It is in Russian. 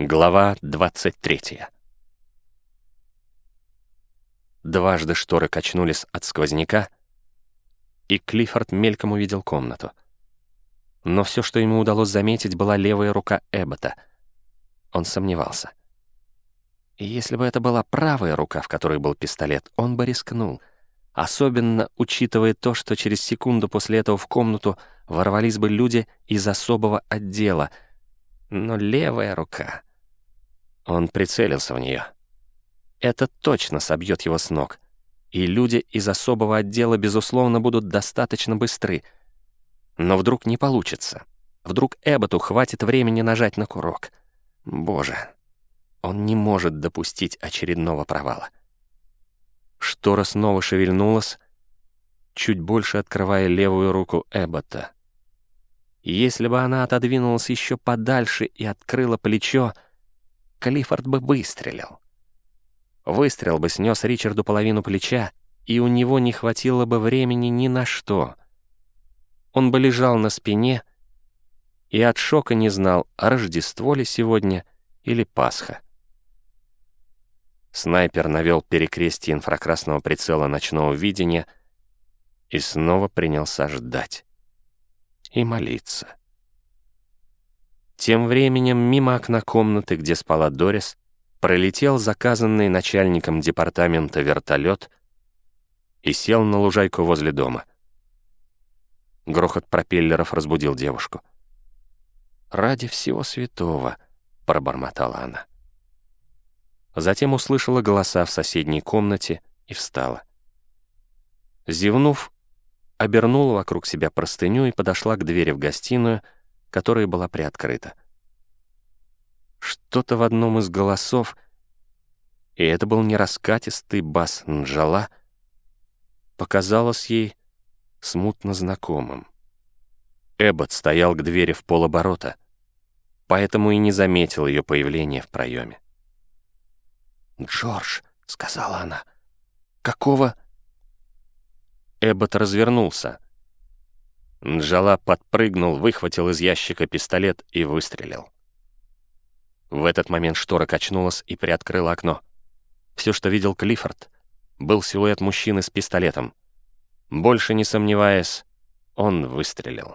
Глава 23 Дважды шторы качнулись от сквозняка, и Клиффорд мельком увидел комнату. Но все, что ему удалось заметить, была левая рука Эббота. Он сомневался. И если бы это была правая рука, в которой был пистолет, он бы рискнул, особенно учитывая то, что через секунду после этого в комнату ворвались бы люди из особого отдела. Но левая рука... Он прицелился в нее. Это точно собьет его с ног. И люди из особого отдела, безусловно, будут достаточно быстры. Но вдруг не получится. Вдруг Эбботу хватит времени нажать на курок. Боже, он не может допустить очередного провала. Штора снова шевельнулась, чуть больше открывая левую руку Эббота. Если бы она отодвинулась еще подальше и открыла плечо, Клиффорд бы выстрелил. Выстрел бы снес Ричарду половину плеча, и у него не хватило бы времени ни на что. Он бы лежал на спине и от шока не знал, Рождество ли сегодня или Пасха. Снайпер навел перекрестие инфракрасного прицела ночного видения и снова принялся ждать и молиться. Тем временем мимо окна комнаты, где спала Дорис, пролетел заказанный начальником департамента вертолет и сел на лужайку возле дома. Грохот пропеллеров разбудил девушку. «Ради всего святого», — пробормотала она. Затем услышала голоса в соседней комнате и встала. Зевнув, обернула вокруг себя простыню и подошла к двери в гостиную, которая была приоткрыта. Что-то в одном из голосов, и это был не раскатистый бас Нджала, показалось ей смутно знакомым. Эббот стоял к двери в полоборота, поэтому и не заметил ее появления в проеме. «Джордж», — сказала она, — «какого...» Эббот развернулся — Нджала подпрыгнул, выхватил из ящика пистолет и выстрелил. В этот момент штора качнулась и приоткрыла окно. Все, что видел Клиффорд, был силуэт мужчины с пистолетом. Больше не сомневаясь, он выстрелил.